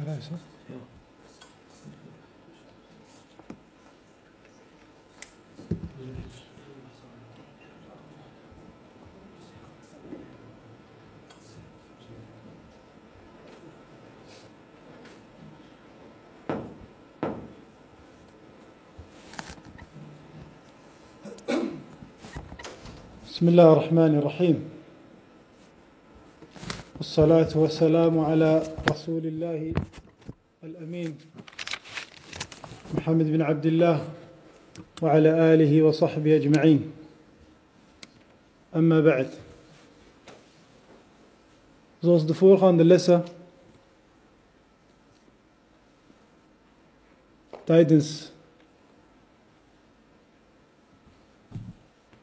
بسم الله الرحمن الرحيم. والصلاة والسلام على رسول الله الأمين محمد بن عبد الله وعلى آله وصحبه أجمعين أما بعد Zoals de voorgaande lessen tijdens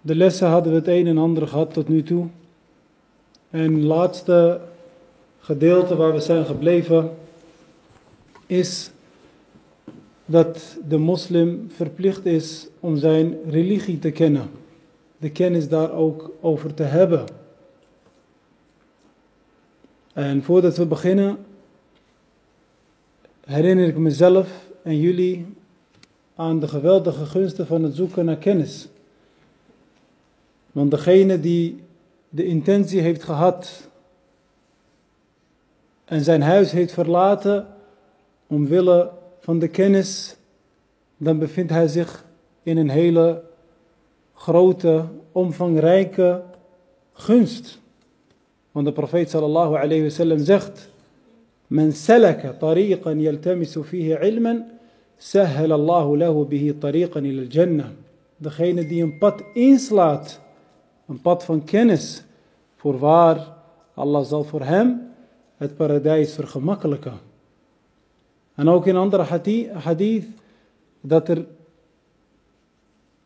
de lessen hadden we het een en ander gehad tot nu toe. En het laatste gedeelte waar we zijn gebleven is dat de moslim verplicht is om zijn religie te kennen. De kennis daar ook over te hebben. En voordat we beginnen herinner ik mezelf en jullie aan de geweldige gunsten van het zoeken naar kennis. Want degene die de intentie heeft gehad en zijn huis heeft verlaten omwille van de kennis, dan bevindt hij zich in een hele grote, omvangrijke gunst. Want de profeet sallallahu alayhi wa sallam zegt, Men salaka tariqan yaltamisu fihi ilman, sahhala Allahu lahu bihi tariqan ila al-jannah. Degene die een pad inslaat een pad van kennis. Voorwaar, Allah zal voor hem het paradijs vergemakkelijken. En ook in andere hadith, dat er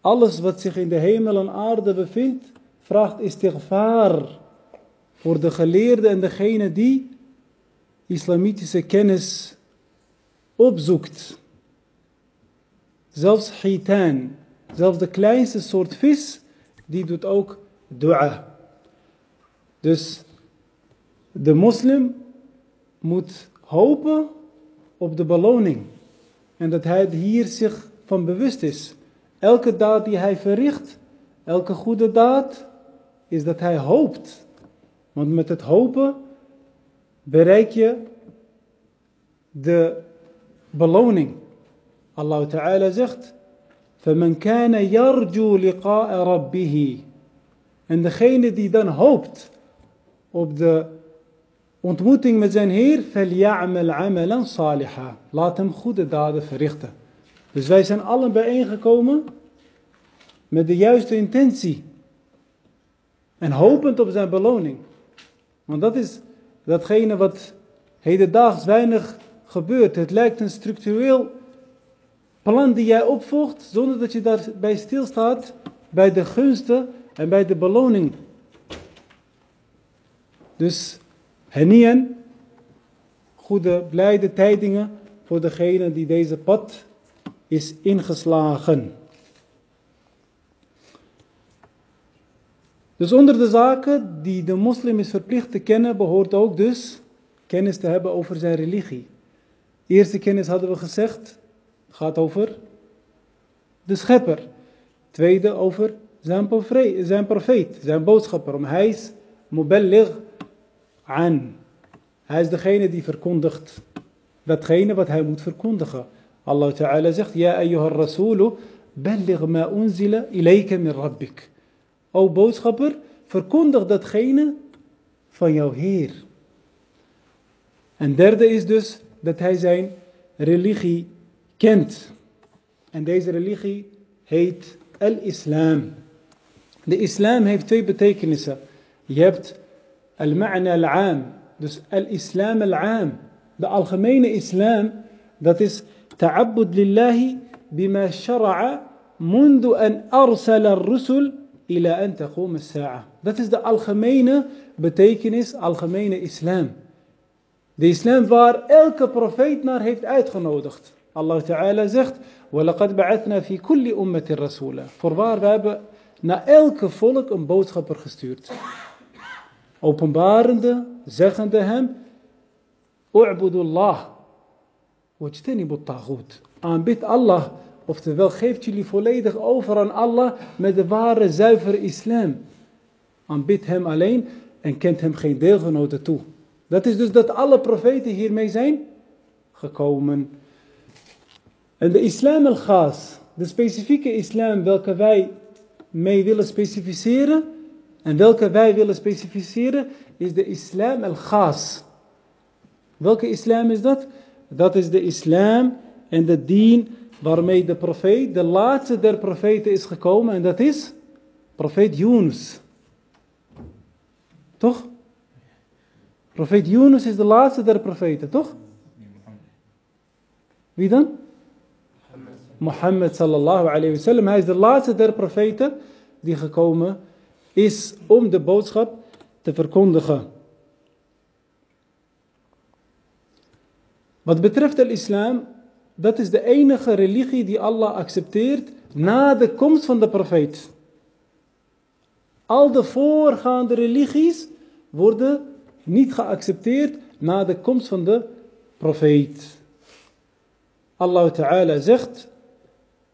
alles wat zich in de hemel en aarde bevindt, vraagt istighfar voor de geleerde en degene die islamitische kennis opzoekt. Zelfs hitan, zelfs de kleinste soort vis, die doet ook dua. Dus de moslim moet hopen op de beloning. En dat hij hier zich van bewust is. Elke daad die hij verricht, elke goede daad, is dat hij hoopt. Want met het hopen bereik je de beloning. Allah Ta'ala zegt, فَمَنْ كَانَ يَرْجُو لِقَاءَ رَبِّهِ En degene die dan hoopt op de ontmoeting met zijn Heer, amalan. Laat hem goede daden verrichten. Dus wij zijn allen bijeengekomen met de juiste intentie. En hopend op zijn beloning. Want dat is datgene wat hedendaags weinig gebeurt. Het lijkt een structureel plan die jij opvolgt, zonder dat je daarbij stilstaat bij de gunsten en bij de beloning. Dus henien, goede, blijde tijdingen voor degene die deze pad is ingeslagen. Dus onder de zaken die de moslim is verplicht te kennen, behoort ook dus kennis te hebben over zijn religie. Eerste kennis hadden we gezegd, gaat over de schepper. Tweede over zijn profeet, zijn, zijn boodschapper. Om hij is muballigh an. Hij is degene die verkondigt datgene wat hij moet verkondigen. Allah Ta'ala zegt, Ja ayyuha rasulu, balligh ma unzila ilayka min rabbik. O boodschapper, verkondig datgene van jouw Heer. En derde is dus dat hij zijn religie kent. En deze religie heet al-islam. De islam heeft twee betekenissen. Je hebt al-ma'na al-aam, dus al-islam al-aam. De algemene islam, dat is ta'abbud lillahi bima shara'a mundu an arsala ar-rusul ila an taqum as-sa'a. Dat is de algemene betekenis, algemene islam. De islam waar elke profeet naar heeft uitgenodigd. Allah Ta'ala zegt, وَلَقَدْ بَعَثْنَا فِي كُلِّ أُمَّةٍ رَسُولًا Voorwaar, we hebben naar elke volk een boodschapper gestuurd. Openbarende, zeggende hem, U'budullah, wajtanibut taghut. Aanbid Allah, oftewel geeft jullie volledig over aan Allah met de ware zuivere islam. Aanbid hem alleen en kent hem geen deelgenoten toe. Dat is dus dat alle profeten hiermee zijn gekomen. En de islam al-ghas, de specifieke islam welke wij mee willen specificeren en welke wij willen specificeren is de islam al-ghas. Welke islam is dat? Dat is de islam en de dien waarmee de profeet, de laatste der profeten is gekomen en dat is profeet Yunus. Toch? Profeet Yunus is de laatste der profeten, toch? Wie dan? Mohammed sallallahu alayhi wasallam. Hij is de laatste der profeten die gekomen is om de boodschap te verkondigen. Wat betreft de islam, dat is de enige religie die Allah accepteert na de komst van de profeet. Al de voorgaande religies worden niet geaccepteerd na de komst van de profeet. Allah Ta'ala zegt,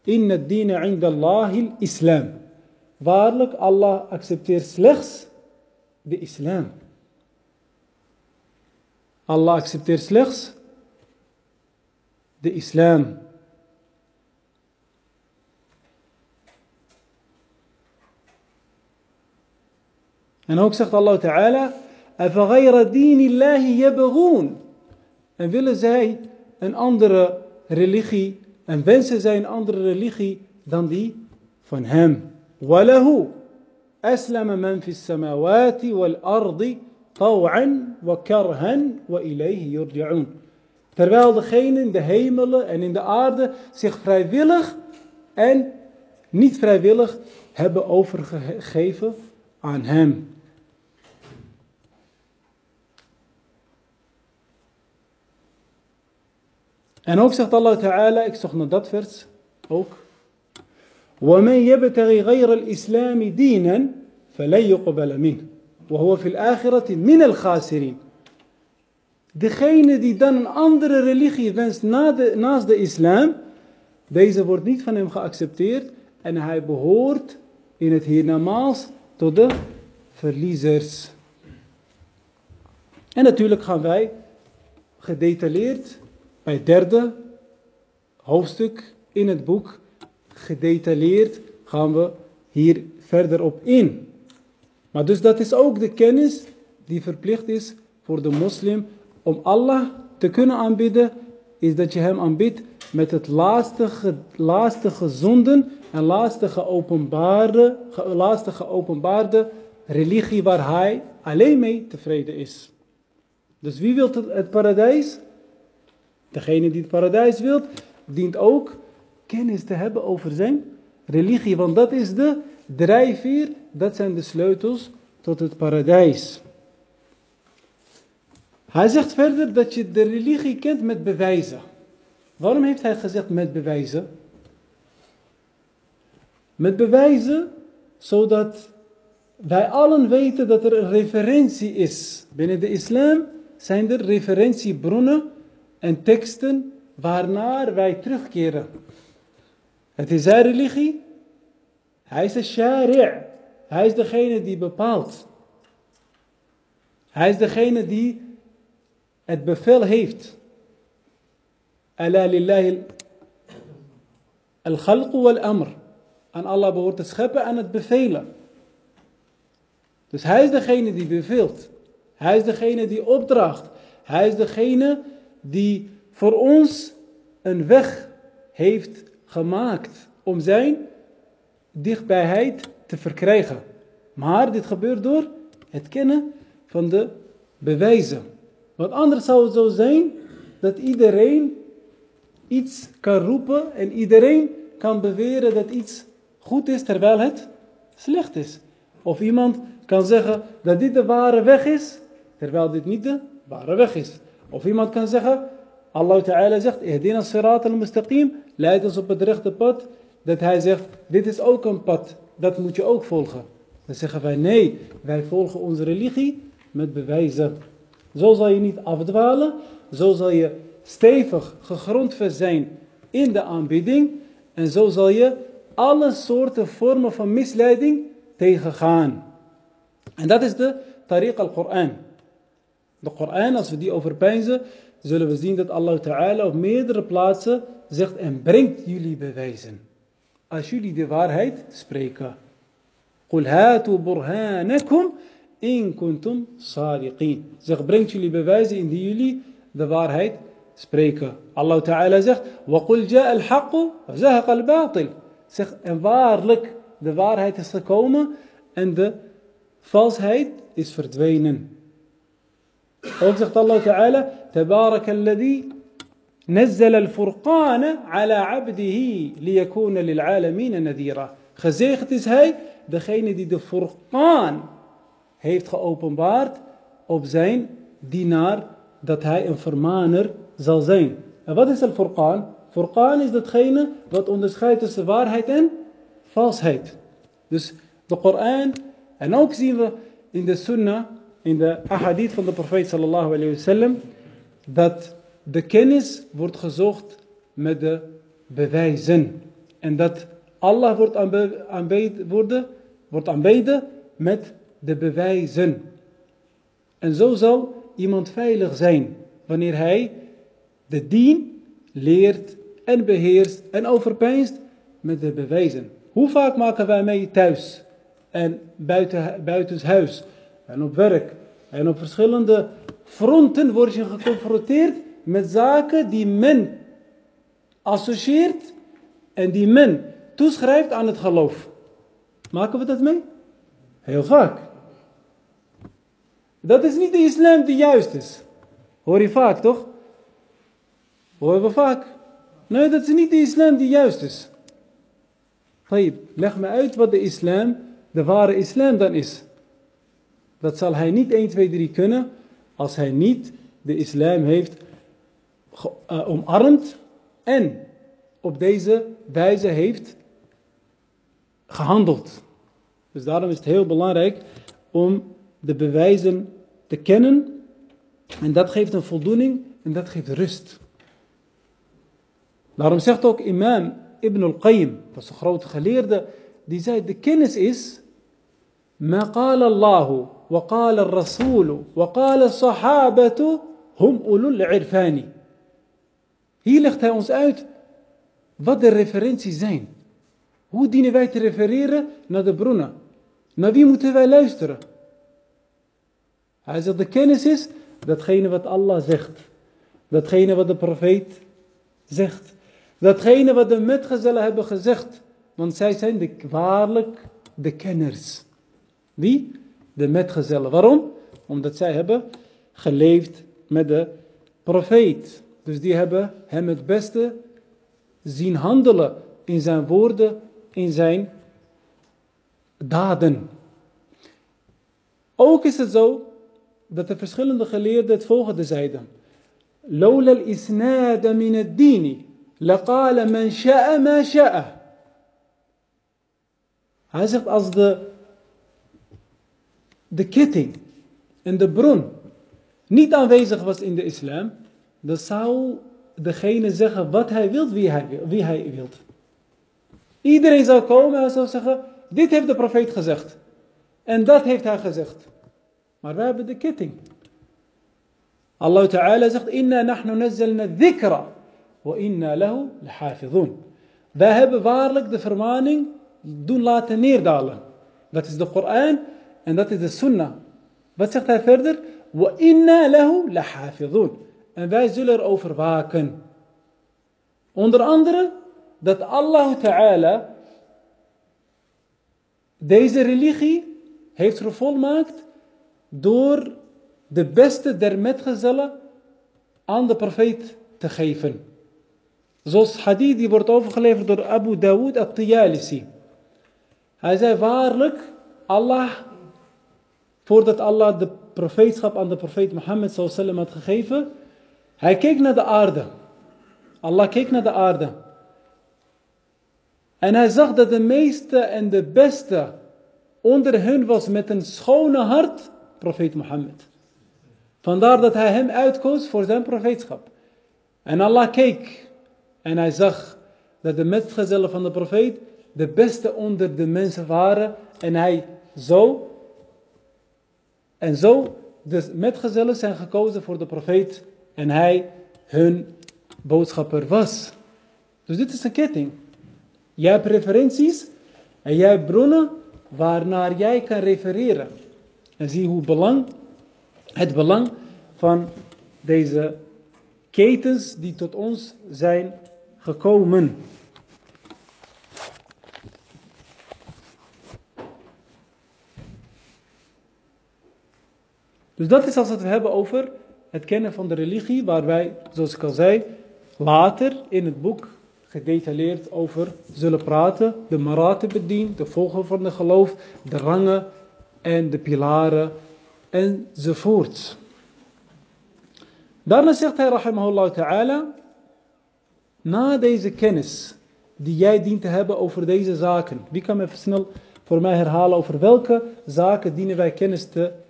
Inna dina inda Allahil islam. Waarlijk, Allah accepteert slechts de islam. Allah accepteert slechts de islam. En ook zegt Allah Ta'ala, أَفَغَيْرَ دِينِ اللَّهِ يَبْغُونَ En willen zij een andere religie en wensen zij een andere religie dan die van hem. وَلَهُ أَسْلَمَ مَنْ فِي السَّمَاوَاتِ وَالْأَرْضِ طَوْعًا وَكَرْهًا وَإِلَيْهِ يُرْجَعُونَ Terwijl degene in de hemelen en in de aarde zich vrijwillig en niet vrijwillig hebben overgegeven aan hem. En ook zegt Allah Ta'ala, ik zocht naar dat vers ook. وَمَنْ يَبْتَغِي غَيْرَ الْإِسْلَامِ دِينًا فَلَنْ يُقْبَلَ مِنْهُ وَهُوَ فِي الْآخِرَةِ مِنَ الْخَاسِرِينَ Degene die dan een andere religie wenst naast de islam, deze wordt niet van hem geaccepteerd en hij behoort in het hiernamaals tot de verliezers. En natuurlijk gaan wij gedetailleerd bij het derde hoofdstuk in het boek, gedetailleerd gaan we hier verder op in. Maar dus dat is ook de kennis die verplicht is voor de moslim om Allah te kunnen aanbidden, is dat je hem aanbidt met het laatste, laatste gezonden en laatste geopenbaarde, laatste geopenbaarde religie waar hij alleen mee tevreden is. Dus wie wil het paradijs? Degene die het paradijs wil, dient ook kennis te hebben over zijn religie. Want dat is de drijfveer, dat zijn de sleutels tot het paradijs. Hij zegt verder dat je de religie kent met bewijzen. Waarom heeft hij gezegd met bewijzen? Met bewijzen, zodat wij allen weten dat er een referentie is. Binnen de islam zijn er referentiebronnen en teksten waarnaar wij terugkeren. Het is zijn religie. Hij is de shari'. Hij is degene die bepaalt. Hij is degene die het bevel heeft. Al-khalq wal-amr. Aan Allah behoort het scheppen en het bevelen. Dus hij is degene die beveelt. Hij is degene die opdraagt. Hij is degene die voor ons een weg heeft gemaakt om zijn dichtbijheid te verkrijgen. Maar dit gebeurt door het kennen van de bewijzen. Want anders zou het zo zijn dat iedereen iets kan roepen en iedereen kan beweren dat iets goed is terwijl het slecht is. Of iemand kan zeggen dat dit de ware weg is terwijl dit niet de ware weg is. Of iemand kan zeggen, Allah Ta'ala zegt, Ihdina sirat al-mustaqim, leid ons op het rechte pad. Dat hij zegt, dit is ook een pad, dat moet je ook volgen. Dan zeggen wij, nee, wij volgen onze religie met bewijzen. Zo zal je niet afdwalen, zo zal je stevig gegrondvest zijn in de aanbidding. En zo zal je alle soorten vormen van misleiding tegengaan. En dat is de tariq al-Quran. De Koran, als we die overpeinzen, zullen we zien dat Allah Ta'ala op meerdere plaatsen zegt en brengt jullie bewijzen. Als jullie de waarheid spreken. Qul hatu burhanakum in kuntum sadiqin. Zeg, brengt jullie bewijzen indien jullie de waarheid spreken. Allah Ta'ala zegt, وَقُلْ جَاءَ الْحَقُّ وَزَهَقَ الْبَاطِلِ Zeg, en waarlijk, de waarheid is gekomen en de valsheid is verdwenen. Ook zegt Allah Ta'ala, تبارك الذي نزل الفرقان على عبده ليكون للعالمين نذيرا. Gezegend is hij, degene die de Furqan heeft geopenbaard op zijn dienaar, dat hij een vermaner zal zijn. En wat is al Furqan? Furqan is datgene wat onderscheidt tussen waarheid en valsheid. Dus de Koran, en ook zien we in de Sunnah, in de ahadith van de profeet sallallahu alayhi wasallam, dat de kennis wordt gezocht met de bewijzen. En dat Allah wordt aanbeden, worden, wordt aanbeden met de bewijzen. En zo zal iemand veilig zijn wanneer hij de dien leert en beheerst en overpeinst met de bewijzen. Hoe vaak maken wij mee thuis en buiten, buitenshuis en op werk en op verschillende fronten word je geconfronteerd met zaken die men associeert en die men toeschrijft aan het geloof. Maken we dat mee? Heel vaak. Dat is niet de islam die juist is. Hoor je vaak, toch? Horen we vaak. Nee, dat is niet de islam die juist is. leg me uit wat de islam, de ware islam dan is. Dat zal hij niet 1, 2, 3 kunnen als hij niet de islam heeft eh, omarmd en op deze wijze heeft gehandeld. Dus daarom is het heel belangrijk om de bewijzen te kennen. En dat geeft een voldoening en dat geeft rust. Daarom zegt ook imam Ibn al-Qayyim, dat is een grote geleerde, die zei de kennis is, ma qala Allahu وقال الرسول وقال الصحابة هم أولو العرفان Hier legt hij ons uit wat de referenties zijn. Hoe dienen wij te refereren naar de bronnen? Naar wie moeten wij luisteren? Hij zegt de kennis is datgene wat Allah zegt. Datgene wat de profeet zegt. Datgene wat de metgezellen hebben gezegd. Want zij zijn de, waarlijk de kenners. Wie? De metgezellen. Waarom? Omdat zij hebben geleefd met de profeet. Dus die hebben hem het beste zien handelen in zijn woorden, in zijn daden. Ook is het zo dat de verschillende geleerden het volgende zeiden. لولا الإسناد من الدين لقال من شاء ما شاء. Hij zegt als de, de ketting en de bron niet aanwezig was in de islam, dan zou degene zeggen wat hij wil, wie hij, wie hij wil. Iedereen zou komen en zou zeggen, dit heeft de profeet gezegd. En dat heeft hij gezegd. Maar wij hebben de ketting. Allah Ta'ala zegt, inna nahnu nazzalna dhikra wa inna lahu lahafidhun. Wij hebben waarlijk de vermaning doen laten neerdalen. Dat is de Koran en dat is de Sunnah. Wat zegt hij verder? Lahafidhun. En wij zullen erover waken. Onder andere dat Allah Ta'ala deze religie heeft vervolmaakt door de beste der metgezellen aan de profeet te geven. Zoals hadith die wordt overgeleverd door Abu Dawood al-Tiyalisi. Hij zei waarlijk, Allah, voordat Allah de profeetschap aan de profeet Mohammed sallam had gegeven, hij keek naar de aarde. Allah keek naar de aarde. En hij zag dat de meeste en de beste onder hen was met een schone hart, profeet Mohammed. Vandaar dat hij hem uitkoos voor zijn profeetschap. En Allah keek en hij zag dat de metgezellen van de profeet de beste onder de mensen waren. En hij zo, en zo, de metgezellen zijn gekozen voor de profeet en hij hun boodschapper was. Dus dit is een ketting. Jij hebt referenties en jij hebt bronnen waarnaar jij kan refereren. En zie hoe belang, het belang van deze ketens die tot ons zijn gekomen. Dus dat is als het we hebben over het kennen van de religie, waar wij, zoals ik al zei, later in het boek gedetailleerd over zullen praten. De maratib bedien, de volgen van de geloof, de rangen en de pilaren enzovoort. Daarna zegt hij, rahimahullah ta'ala, na deze kennis die jij dient te hebben over deze zaken. Wie kan me even snel voor mij herhalen over welke zaken dienen wij kennis te hebben?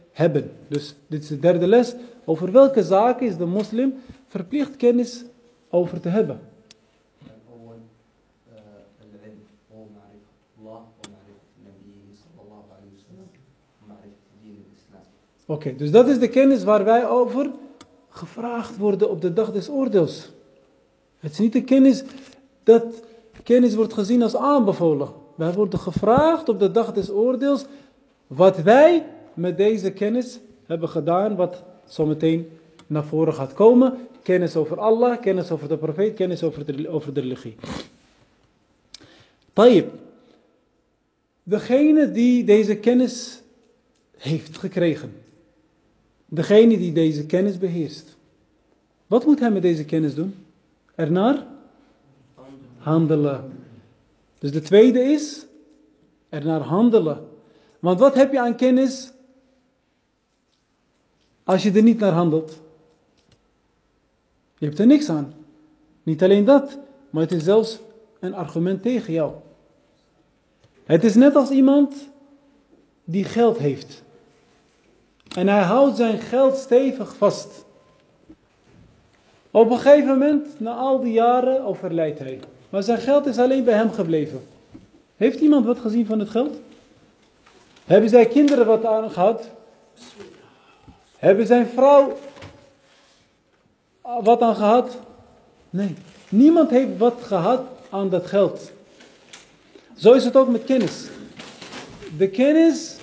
Dus dit is de derde les. Over welke zaken is de moslim verplicht kennis over te hebben? Oké, dus dat is de kennis waar wij over gevraagd worden op de dag des oordeels. Het is niet de kennis dat kennis wordt gezien als aanbevolen. Wij worden gevraagd op de dag des oordeels wat wij met deze kennis hebben gedaan, wat zometeen naar voren gaat komen. Kennis over Allah, kennis over de profeet, kennis over de, over de religie. Tayyip. Degene die deze kennis heeft gekregen. Degene die deze kennis beheerst. Wat moet hij met deze kennis doen? Ernaar? Handelen. Dus de tweede is ernaar handelen. Want wat heb je aan kennis als je er niet naar handelt? Je hebt er niks aan. Niet alleen dat, maar het is zelfs een argument tegen jou. Het is net als iemand die geld heeft. En hij houdt zijn geld stevig vast. Op een gegeven moment, na al die jaren, overlijdt hij. Maar zijn geld is alleen bij hem gebleven. Heeft iemand wat gezien van het geld? Hebben zijn kinderen wat aan gehad? Hebben zijn vrouw wat aan gehad? Nee. Niemand heeft wat gehad aan dat geld. Zo is het ook met kennis. De kennis,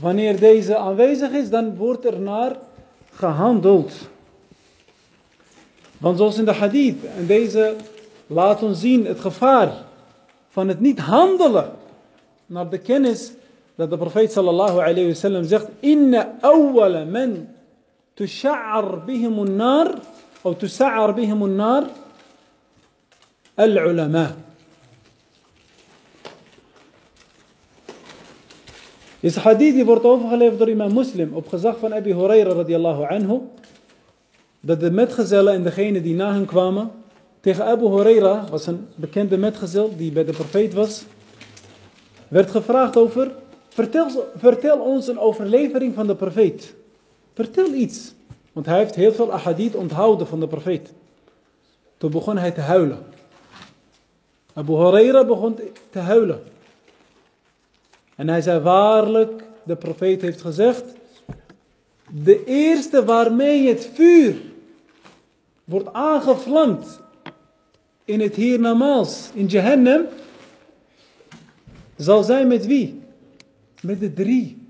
wanneer deze aanwezig is, dan wordt er naar gehandeld. Want zoals in de hadith, en deze laat ons zien het gevaar van het niet handelen naar de kennis dat de profeet sallallahu alayhi wa sallam zegt, inna awwala man tusha'ar bihim an-nar, of tusa'ar bihim an-nar, al-ulama. Is hadith die wordt overgeleverd door imam Muslim op gezag van Abi Huraira radiallahu anhu. Dat de metgezellen en degene die na hen kwamen tegen Abu Huraira, was een bekende metgezel die bij de profeet was, werd gevraagd over, vertel, vertel ons een overlevering van de profeet. Vertel iets. Want hij heeft heel veel ahadith onthouden van de profeet. Toen begon hij te huilen. Abu Huraira begon te huilen. En hij zei waarlijk, de profeet heeft gezegd, de eerste waarmee het vuur wordt aangevlamd in het hiernamaals, in Jahannam, zal zijn met wie? met de drie.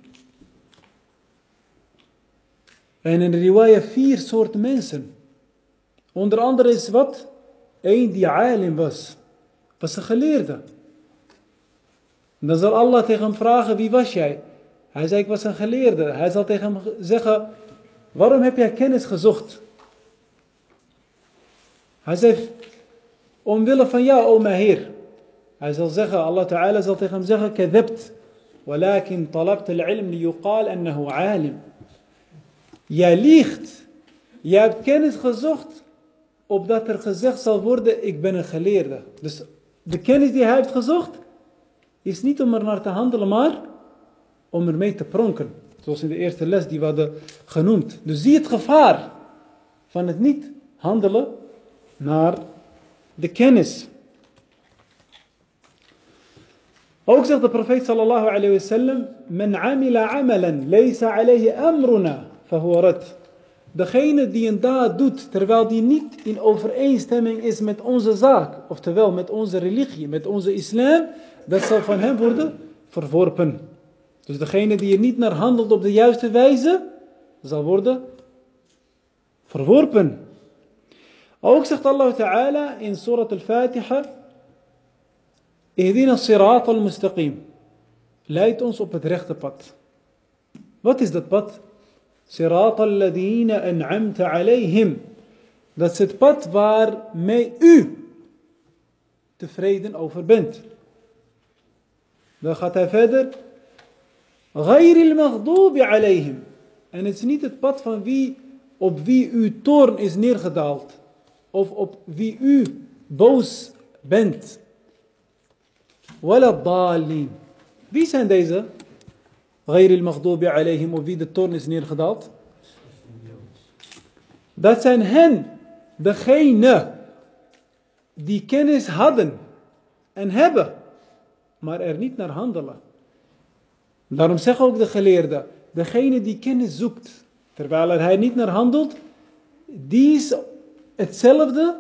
En in de riwaya vier soorten mensen. Onder andere is wat? Eén die alim was. Was een geleerde. En dan zal Allah tegen hem vragen, wie was jij? Hij zei, ik was een geleerde. Hij zal tegen hem zeggen, waarom heb jij kennis gezocht? Hij zegt, omwille van jou, o mijn Heer. Hij zal zeggen, Allah Ta'ala zal tegen hem zeggen, kadabt. ولكن طلبت العلم ليقال أنه عالم. Jij liegt. Jij hebt kennis gezocht, opdat er gezegd zal worden, ik ben een geleerde. Dus de kennis die hij heeft gezocht, is niet om er naar te handelen, maar om ermee te pronken. Zoals in de eerste les die we hadden genoemd. Dus zie het gevaar van het niet handelen naar de kennis. Ook zegt de profeet sallallahu alayhi wa sallam, Men amila amalan, laysa alayhi amruna, Degene die een daad doet, terwijl die niet in overeenstemming is met onze zaak, oftewel met onze religie, met onze islam, dat zal van hem worden verworpen. Dus degene die er niet naar handelt op de juiste wijze, zal worden verworpen. Ook zegt Allah Ta'ala in Surat al-Fatiha, Ihdina sirat al-mustaqim. Leid ons op het rechte pad. Wat is dat pad? Sirat al-ladina an'amta alayhim. Dat is het pad waarmee u tevreden over bent. Dan gaat hij verder. Ghairil maghdubi alayhim. En het is niet het pad van wie, op wie uw toorn is neergedaald. Of op wie u boos bent Wala dalin. Wie zijn deze? غير المغضوب عليهم op wie de toorn is neergedaald. Dat zijn hen, degene die kennis hadden en hebben, maar er niet naar handelen. Daarom zeggen ook de geleerden, degene die kennis zoekt, terwijl hij niet naar handelt, die is hetzelfde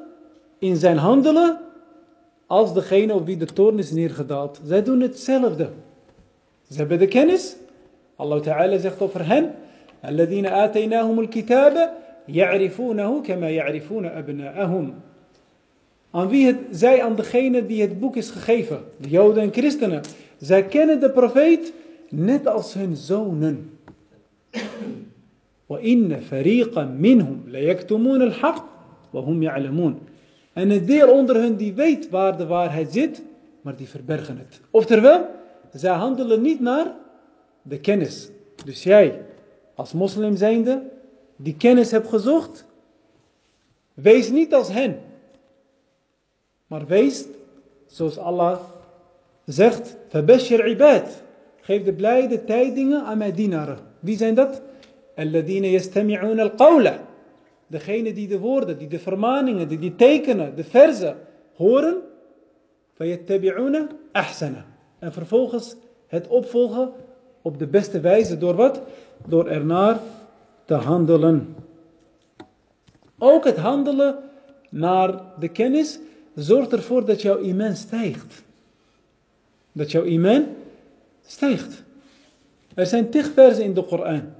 in zijn handelen als degene op wie de toorn is neergedaald. Zij doen hetzelfde. Ze hebben de kennis. Allah Ta'ala zegt over hen, الذين آتيناهم الكتاب يعرفونه كما يعرفون أبناءهم. Aan wie het, zij aan degene die het boek is gegeven, de Joden en Christenen. Zij kennen de profeet net als hun zonen. وإن فريقا منهم ليكتمون الحق وهم يعلمون. En een deel onder hen die weet waar de waarheid zit, maar die verbergen het. Oftewel, zij handelen niet naar de kennis. Dus jij, als moslim zijnde, die kennis hebt gezocht, wees niet als hen. Maar wees, zoals Allah zegt, فَبَشِّرْ ibad. Geef de blijde tijdingen aan mijn dienaren. Wie zijn dat? الَّذِينَ يَسْتَمِعُونَ الْقَوْلَ Degene die de woorden, die de vermaningen, die die tekenen, de verzen horen. فَيَتَّبِعُونَ أَحْسَنَ En vervolgens het opvolgen op de beste wijze. Door wat? Door ernaar te handelen. Ook het handelen naar de kennis zorgt ervoor dat jouw iman stijgt. Dat jouw iman stijgt. Er zijn tig versen in de Koran.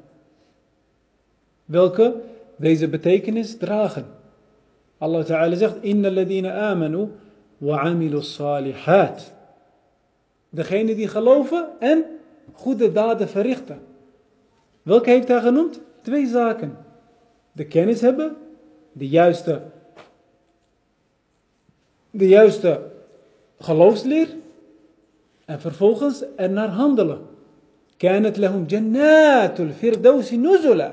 Welke deze betekenis dragen. Allah Ta'ala zegt, Inna ladina amanu wa amilu salihat. Degene die geloven en goede daden verrichten. Welke heeft hij genoemd? Twee zaken. De kennis hebben, de juiste, de juiste geloofsleer en vervolgens er naar handelen. كانت لهم جنات الفردوس نزلا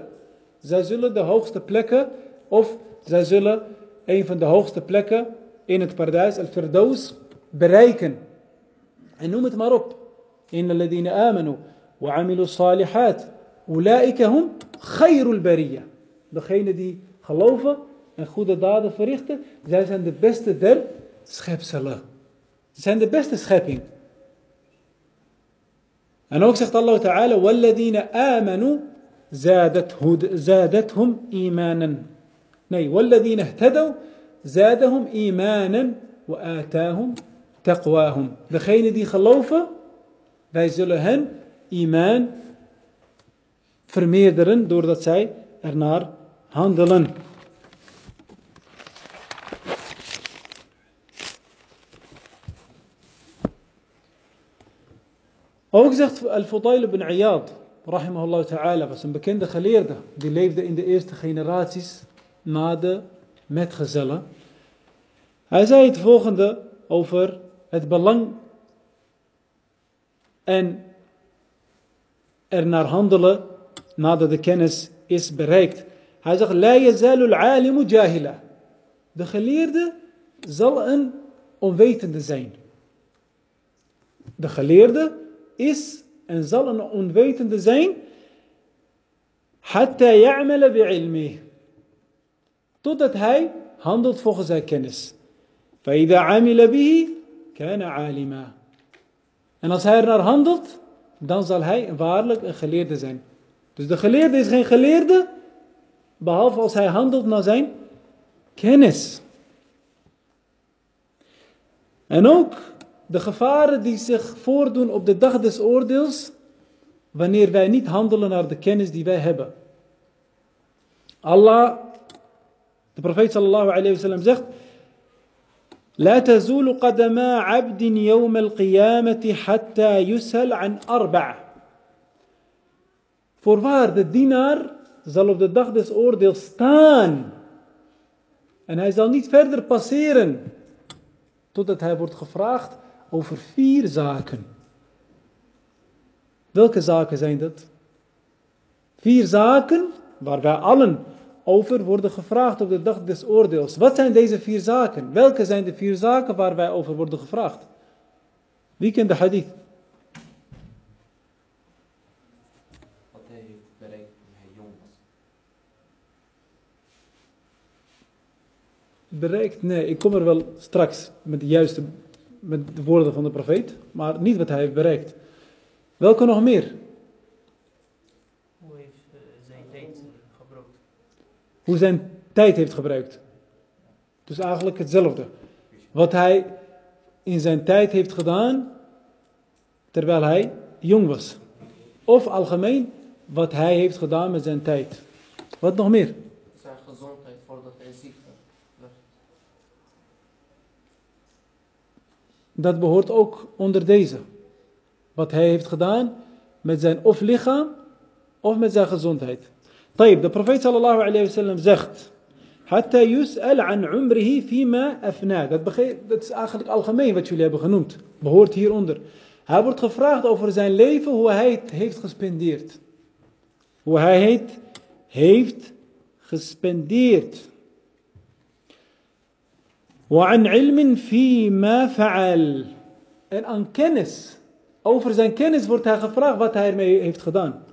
zij zullen de hoogste plekken, of zij zullen een van de hoogste plekken in het paradijs, al-Firdaus, bereiken. En noem het maar op. Inna ladina amanu wa amilu salihat. Ulaika hum khairul bariya. Degene die geloven en goede daden verrichten, zij zijn de beste der schepselen. Ze zijn de beste schepping. En ook zegt Allah Ta'ala, وَالَّذِينَ آمَنُوا زادت هد زادتهم إيمانا. ني والذين اهتدوا زادهم إيمانا وآتاهم تقواهم. دخين دي خلوفة فايزلهن إيمان فرميدرن دور دات ساي أرنار هاندلن. أو الفضيل بن عياض. Rahimahullah ta'ala, was een bekende geleerde. Die leefde in de eerste generaties na de metgezellen. Hij zei het volgende over het belang en er naar handelen nadat de kennis is bereikt. Hij zegt, La yazalul jahila. De geleerde zal een onwetende zijn. De geleerde is en zal een onwetende zijn. Hatta ya'mala bi'ilmi. Totdat hij handelt volgens zijn kennis. Amila bihi kana. En als hij er naar handelt, dan zal hij waarlijk een geleerde zijn. Dus de geleerde is geen geleerde, behalve als hij handelt naar zijn kennis. En ook de gevaren die zich voordoen op de dag des oordeels, wanneer wij niet handelen naar de kennis die wij hebben. Allah, de profeet sallallahu alayhi wa sallam zegt, لا تزول قدما عبد يوم القيامة حتى يسأل عن أربع. Voorwaar, de dienaar zal op de dag des oordeels staan. En hij zal niet verder passeren totdat hij wordt gevraagd over vier zaken. Welke zaken zijn dat? Vier zaken waar wij allen over worden gevraagd op de dag des oordeels. Wat zijn deze vier zaken? Welke zijn de vier zaken waar wij over worden gevraagd? Wie kent de hadith? Wat hij heeft bereikt toen hij jong was. Bereikt? Nee, ik kom er wel straks met de juiste, met de woorden van de profeet, maar niet wat hij heeft bereikt. Welke nog meer? Hoe heeft eh, zijn tijd gebruikt? Hoe zijn tijd heeft gebruikt. Dus eigenlijk hetzelfde. Wat hij in zijn tijd heeft gedaan terwijl hij jong was. Of algemeen wat hij heeft gedaan met zijn tijd. Wat nog meer? Zijn gezondheid voordat hij ziek werd Dat behoort ook onder deze. Wat hij heeft gedaan met zijn of lichaam of met zijn gezondheid. طيب, de profeet sallallahu alayhi wa sallam zegt. Hatta yus'al an umrihi fima afna. Dat, begreep- dat is eigenlijk algemeen wat jullie hebben genoemd. Behoort hieronder. Hij wordt gevraagd over zijn leven, hoe hij het heeft gespendeerd. Hoe hij het heeft gespendeerd. وعن علم فيما فعل. En aan kennis. Over zijn kennis wordt hij gevraagd wat hij ermee heeft gedaan.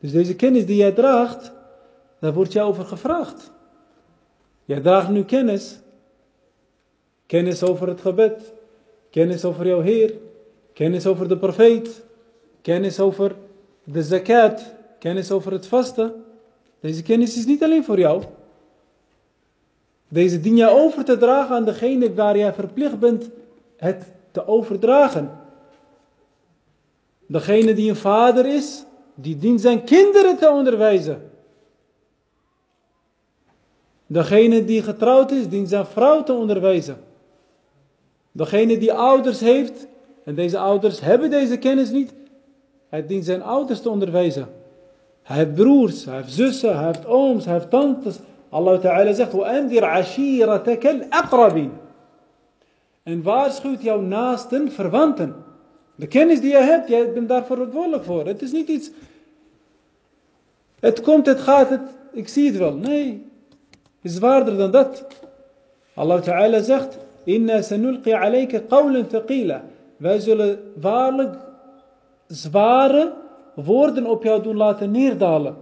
Dus deze kennis die jij draagt, daar wordt jij over gevraagd. Jij draagt nu kennis. Kennis over het gebed. Kennis over jouw Heer. Kennis over de profeet. Kennis over de zakat. Kennis over het vasten. Deze kennis is niet alleen voor jou. Deze dien jij over te dragen aan degene waar jij verplicht bent het te overdragen. Degene die een vader is, die dient zijn kinderen te onderwijzen. Degene die getrouwd is, dient zijn vrouw te onderwijzen. Degene die ouders heeft, en deze ouders hebben deze kennis niet, hij dient zijn ouders te onderwijzen. Hij heeft broers, hij heeft zussen, hij heeft ooms, hij heeft tantes. Allah Ta'ala zegt, وَأَنْذِرْ عَشِيرَتَكَ الْأَقْرَبِينَ En waarschuwt jouw naasten, verwanten. De kennis die je hebt, jij bent daar verantwoordelijk voor. Het is niet iets... Het komt, het gaat, het, ik zie het wel. Nee, het is zwaarder dan dat. Allah Ta'ala zegt, Inna sanulqi alayka qawlan thaqila. Wij zullen waarlijk zware woorden op jou doen laten neerdalen.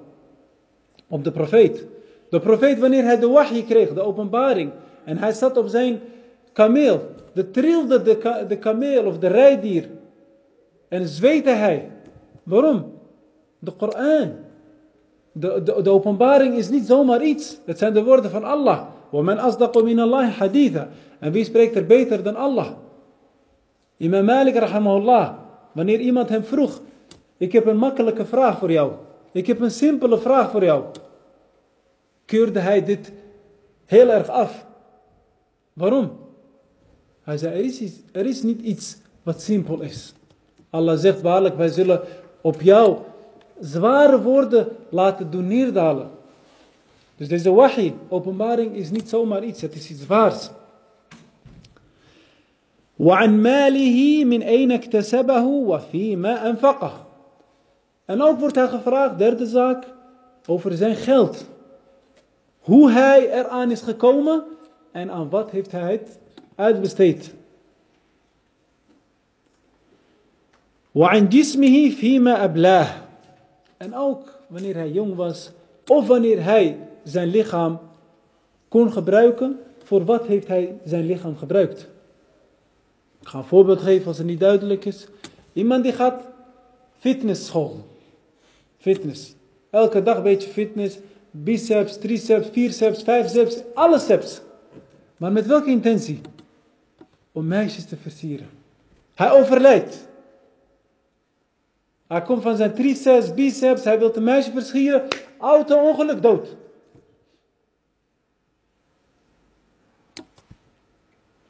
Op de profeet. De profeet wanneer hij de wahi kreeg, de openbaring. En hij zat op zijn kameel. De trilde de, ka- de kameel of de rijdier. En zweette hij. Waarom? De Koran. De, de, de openbaring is niet zomaar iets. Het zijn de woorden van Allah. وَمَنْ أَصْدَقُ مِنَ اللَّهِ حَدِيثًا En wie spreekt er beter dan Allah? Imam Malik rahimahullah. Wanneer iemand hem vroeg. Ik heb een makkelijke vraag voor jou. Ik heb een simpele vraag voor jou. Keurde hij dit heel erg af. Waarom? Hij zei, er is, iets- er is niet iets wat simpel is. Allah zegt waarlijk, wij zullen op jou zware woorden laten doen neerdalen. Dus deze wahi, openbaring, is niet zomaar iets, het is iets waars. وعن ماله من أين اكتسبه وفيما أنفقه. En ook wordt hij gevraagd, derde zaak, over zijn geld. Hoe hij eraan is gekomen en aan wat heeft hij het uitbesteed. وعن جسمه فيما أبلاه. En ook wanneer hij jong was, of wanneer hij zijn lichaam kon gebruiken, voor wat heeft hij zijn lichaam gebruikt. Ik ga een voorbeeld geven als het niet duidelijk is. Iemand die gaat fitnessschool. Fitness. Elke dag een beetje fitness. Biceps, triceps, vierceps, vijfceps, alle steps. Maar met welke intentie? Om meisjes te versieren. Hij overlijdt. Hij komt van zijn triceps, biceps, hij wil een meisje versieren. Auto-ongeluk, dood.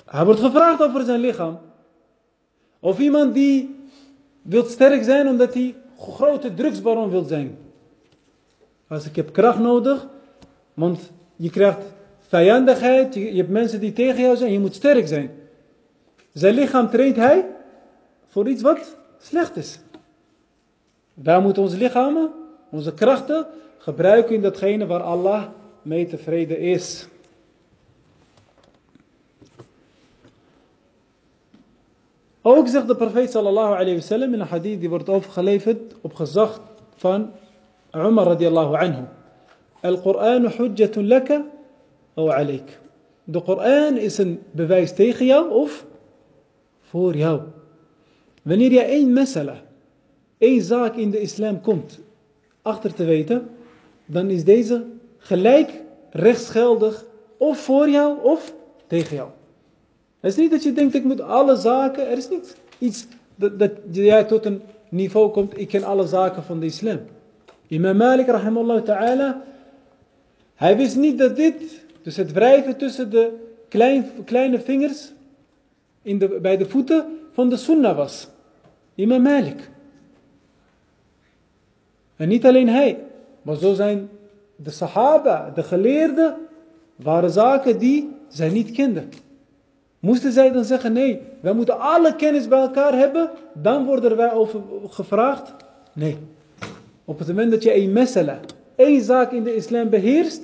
Hij wordt gevraagd over zijn lichaam. Of iemand die wil sterk zijn omdat hij grote drugsbaron wil zijn. Als ik heb kracht nodig, want je krijgt vijandigheid, je, hebt mensen die tegen jou zijn, je moet sterk zijn. Zijn lichaam traint hij voor iets wat slecht is. Wij moeten onze lichamen, onze krachten gebruiken in datgene waar Allah mee tevreden is. Ook zegt de profeet sallallahu alayhi wasallam in een hadith die wordt overgeleverd op gezag van Umar radiallahu anhu. Al-Quran hujjatun laka of alayk. De Koran is een bewijs tegen jou of voor jou. Wanneer je één masala, één zaak in de islam komt achter te weten, dan is deze gelijk rechtsgeldig of voor jou of tegen jou. Het is niet dat je denkt, ik moet alle zaken, er is niet iets dat, dat jij tot een niveau komt, ik ken alle zaken van de islam. Imam Malik, rahimallahu ta'ala, hij wist niet dat dit, dus het wrijven tussen de klein, kleine vingers in de, bij de voeten van de sunnah was. Imam Malik. En niet alleen hij, maar zo zijn de sahaba, de geleerden, waren zaken die zij niet kenden. Moesten zij dan zeggen, nee, wij moeten alle kennis bij elkaar hebben, dan worden wij over gevraagd? Nee. Op het moment dat je een mesala, één zaak in de islam beheerst,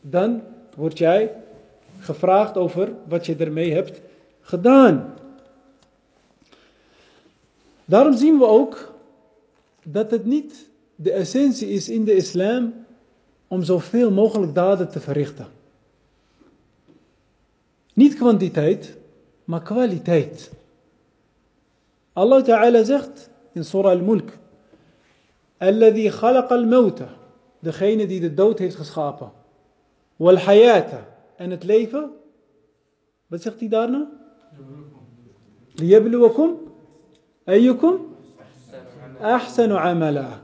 dan word jij gevraagd over wat je ermee hebt gedaan. Daarom zien we ook dat het niet de essentie is in de islam om zoveel mogelijk daden te verrichten. Niet kwantiteit, maar kwaliteit. Allah Ta'ala zegt in Surah Al-Mulk: Alladhi khalaqa al-mauta, degene die de dood heeft geschapen. Wal hayata, en het leven. Wat zegt hij daarna? Liyabluwakum ayyukum ahsanu amala.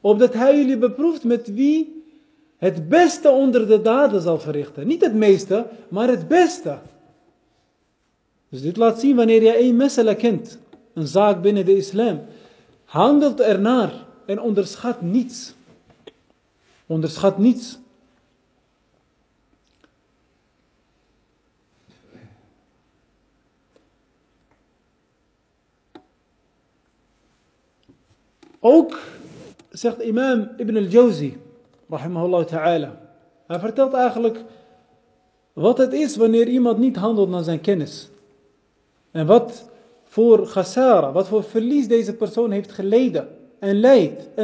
Opdat hij jullie beproeft met wie het beste onder de daden zal verrichten. Niet het meeste, maar het beste. Dus dit laat zien wanneer je één mesala kent, een zaak binnen de islam, handelt ernaar en onderschat niets. Onderschat niets. Ook zegt imam Ibn al-Jawzi, rahimahullah ta'ala. Hij vertelt eigenlijk wat het is wanneer iemand niet handelt naar zijn kennis. En wat voor khasara, wat voor verlies deze persoon heeft geleden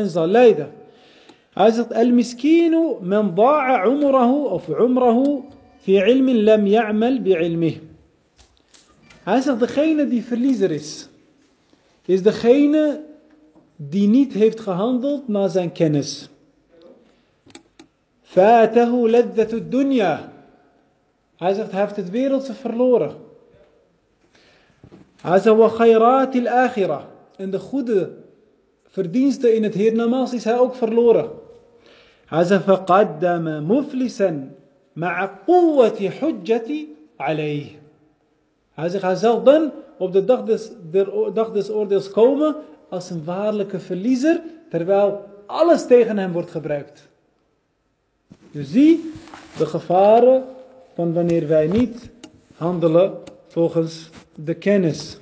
zal leiden. Hij zegt, al-miskinu man da'a umrahu of umrahu fi ilmin lam ya'mal bi'ilmih. Hij zegt, degene die verliezer is, is degene die niet heeft gehandeld naar zijn kennis. Fatahu laddat dunya. Hij zegt, hij heeft het wereldse verloren. Hij zegt, wa khayrat al-akhirah. En de goede verdiensten in het hiernamaals is hij ook verloren. Hij zegt, faqaddama muflisan ma'a quwwati hujjati alayh. Hij zegt, hij zal dan op de dag des, de dag des oordeels komen als een waarlijke verliezer, terwijl alles tegen hem wordt gebruikt. Dus zie de gevaren van wanneer wij niet handelen volgens de kennis.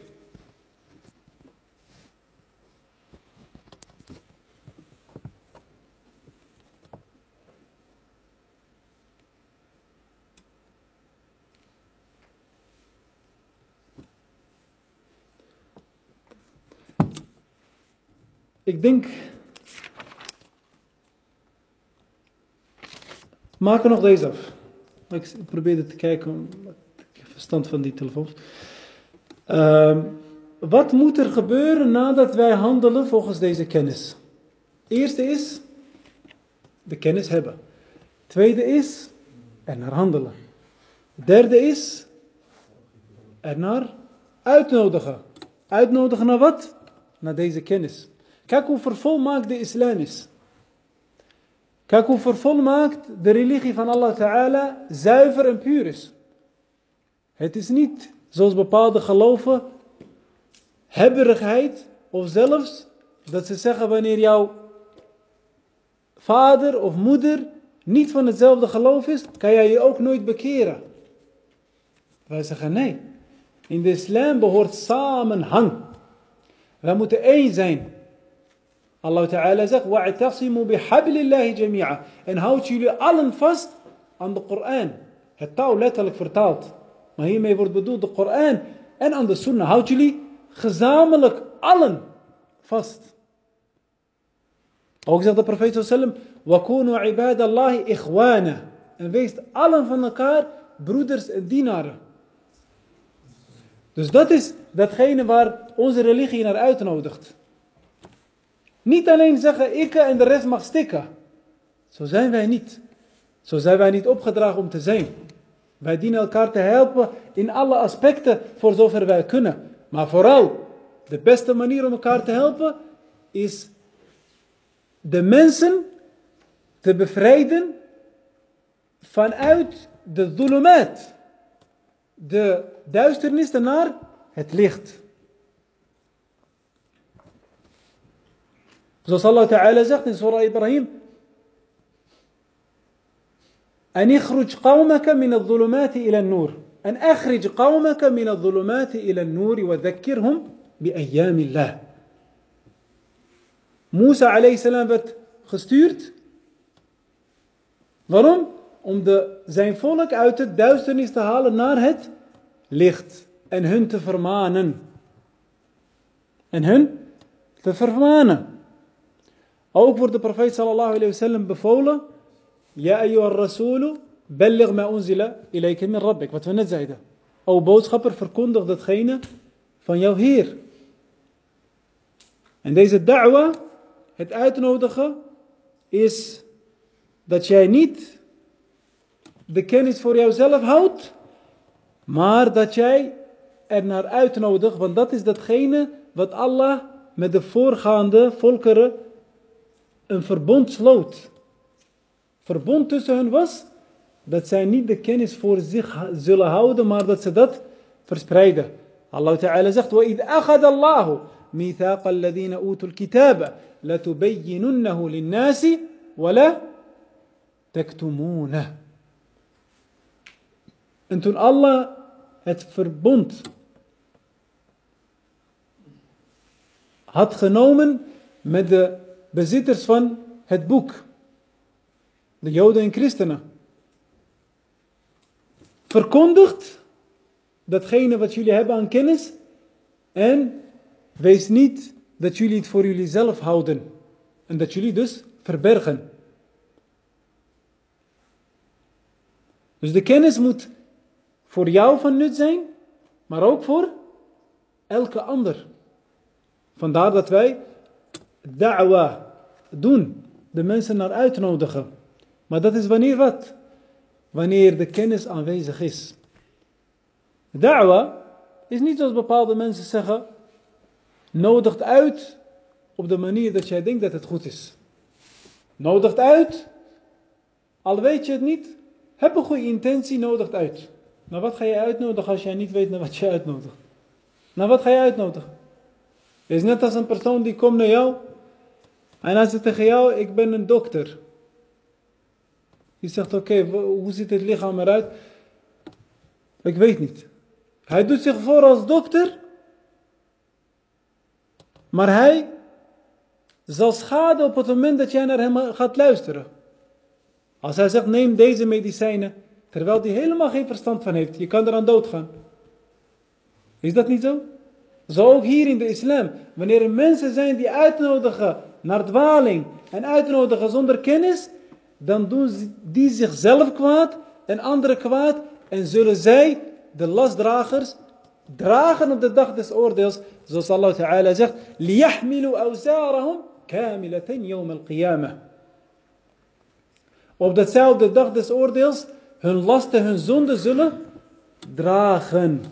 Ik denk. Maak er nog deze af. Ik probeerde te kijken, ik heb verstand van die telefoons. Ehm, wat moet er gebeuren nadat wij handelen volgens deze kennis? Eerste is de kennis hebben. Tweede is er naar handelen. Derde is er naar uitnodigen. Uitnodigen naar wat? Naar deze kennis. Kijk hoe vervolmaakt de islam is. Kijk hoe vervolmaakt de religie van Allah Ta'ala zuiver en puur is. Het is niet zoals bepaalde geloven hebberigheid of zelfs dat ze zeggen wanneer jouw vader of moeder niet van hetzelfde geloof is, kan jij je ook nooit bekeren. Wij zeggen nee. In de islam behoort samenhang. Wij moeten één zijn. Allah Ta'ala zegt, وَاعْتَصِمُوا بِحَبْلِ اللَّهِ جَمِيعًا En houd jullie allen vast aan de Koran. Het touw letterlijk vertaald. Maar hiermee wordt bedoeld de Koran en aan de Sunnah. Houd jullie gezamenlijk allen vast. Ook zegt de profeet sallam, وَكُونُوا عِبَادَ اللَّهِ إِخْوَانًا En wees allen van elkaar broeders en dienaren. Dus dat is datgene waar onze religie naar uitnodigt. Niet alleen zeggen ik en de rest mag stikken. Zo zijn wij niet. Zo zijn wij niet opgedragen om te zijn. Wij dienen elkaar te helpen in alle aspecten voor zover wij kunnen. Maar vooral, de beste manier om elkaar te helpen is de mensen te bevrijden vanuit de zulumat. De duisternis naar het licht. Zoals Allah Ta'ala zegt in Surah Ibrahim. En ikhruj qawmaka min al-zulumati ila al-noor. En akhrij qawmaka min al-zulumati ila al-nur, Wa dhakkirhum bi ayyamillah. Musa alayhi salam werd gestuurd. Waarom? Om de, zijn volk uit het duisternis te halen naar het licht. En hun te vermanen. En hun te vermanen. Ook wordt de profeet sallallahu alayhi wasallam bevolen. Ja ayyuha rasulu, bellig ma unzila ilayka min rabbik. Wat we net zeiden. O boodschapper, verkondig datgene van jouw Heer. En deze da'wa, het uitnodigen, is dat jij niet de kennis voor jouzelf houdt, maar dat jij er naar uitnodigt, want dat is datgene wat Allah met de voorgaande volkeren een verbond sloot. Verbond tussen hen was dat zij niet de kennis voor zich zullen houden, maar dat ze dat verspreiden. Allah Ta'ala zegt: وَإِذْ أَخَذَ اللَّهُ مِيثَاقَ الَّذِينَ أُوتُوا الْكِتَابَ لَتُبَيِّنُنَّهُ لِلنَّاسِ وَلَا تَكْتُمُونَهُ En toen Allah het verbond had genomen met de bezitters van het boek, de Joden en Christenen, verkondigt datgene wat jullie hebben aan kennis en wees niet dat jullie het voor jullie zelf houden en dat jullie dus verbergen. Dus de kennis moet voor jou van nut zijn, maar ook voor elke ander. Vandaar dat wij da'wa doen, de mensen naar uitnodigen. Maar dat is wanneer wat? Wanneer de kennis aanwezig is. Da'wa is niet zoals bepaalde mensen zeggen, nodigt uit op de manier dat jij denkt dat het goed is. Nodigt uit, al weet je het niet, heb een goede intentie, nodigt uit. Maar wat ga je uitnodigen als jij niet weet naar wat je uitnodigt? Nou, wat ga je uitnodigen? Is net als een persoon die komt naar jou en hij zegt tegen jou, ik ben een dokter. Je zegt, oké, hoe ziet het lichaam eruit? Ik weet niet. Hij doet zich voor als dokter, maar hij zal schaden op het moment dat jij naar hem gaat luisteren. Als hij zegt, neem deze medicijnen, terwijl hij helemaal geen verstand van heeft, je kan eraan doodgaan. Is dat niet zo? Zo ook hier in de islam. Wanneer er mensen zijn die uitnodigen naar dwaling en uitnodigen zonder kennis, dan doen die zichzelf kwaad, en anderen kwaad en zullen zij, de lastdragers, dragen op de dag des oordeels, zoals Allah Ta'ala zegt, لِيَحْمِلُوا أَوْزَارَهُمْ كَامِلَةً يَوْمَ الْقِيَامَةِ Op datzelfde dag des oordeels hun lasten, hun zonden zullen dragen.